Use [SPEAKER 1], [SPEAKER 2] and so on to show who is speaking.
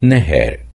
[SPEAKER 1] neher.